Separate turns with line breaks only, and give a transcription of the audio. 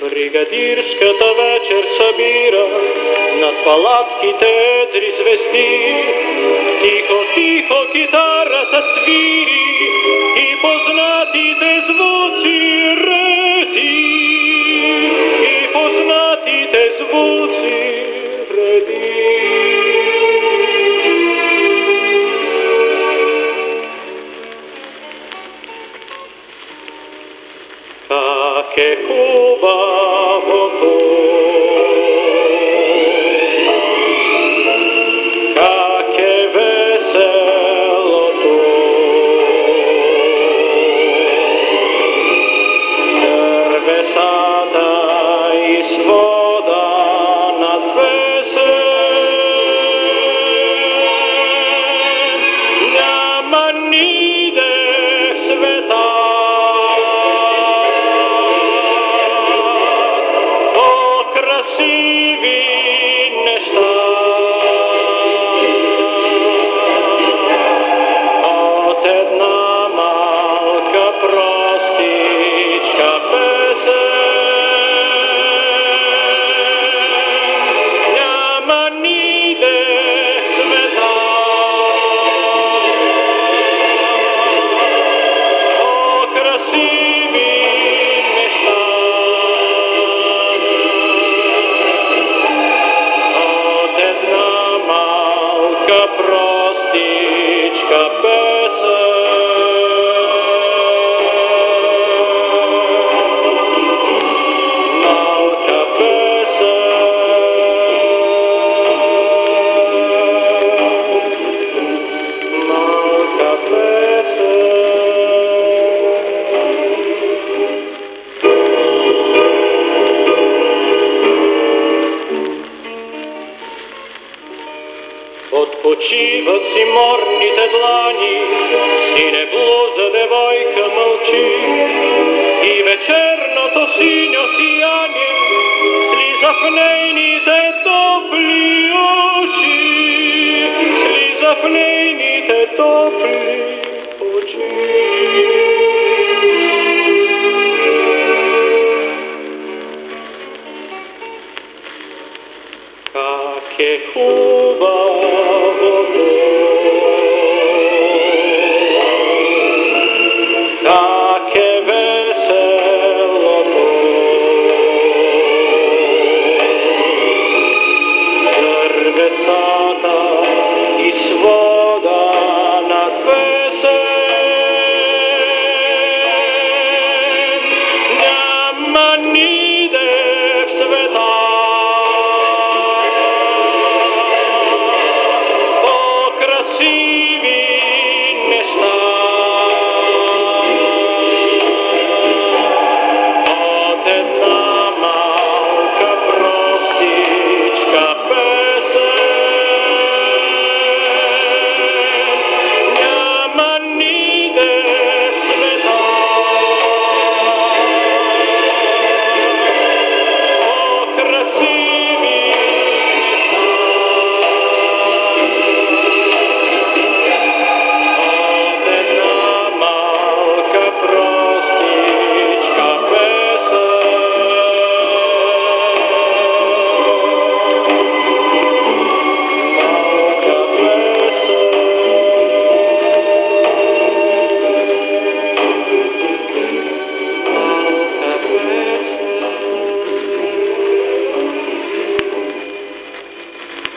Бригадирската вечер събира над палатките едри звезди. Тихо, тихо китарата свири che cuba простичка, простичка, Отпочиват си морните длани, сине блуза девойка мълчи и вечерното синьо сияние слиза в нейните топли очи, слиза в нейните топли очи. Как е хубаво Oh,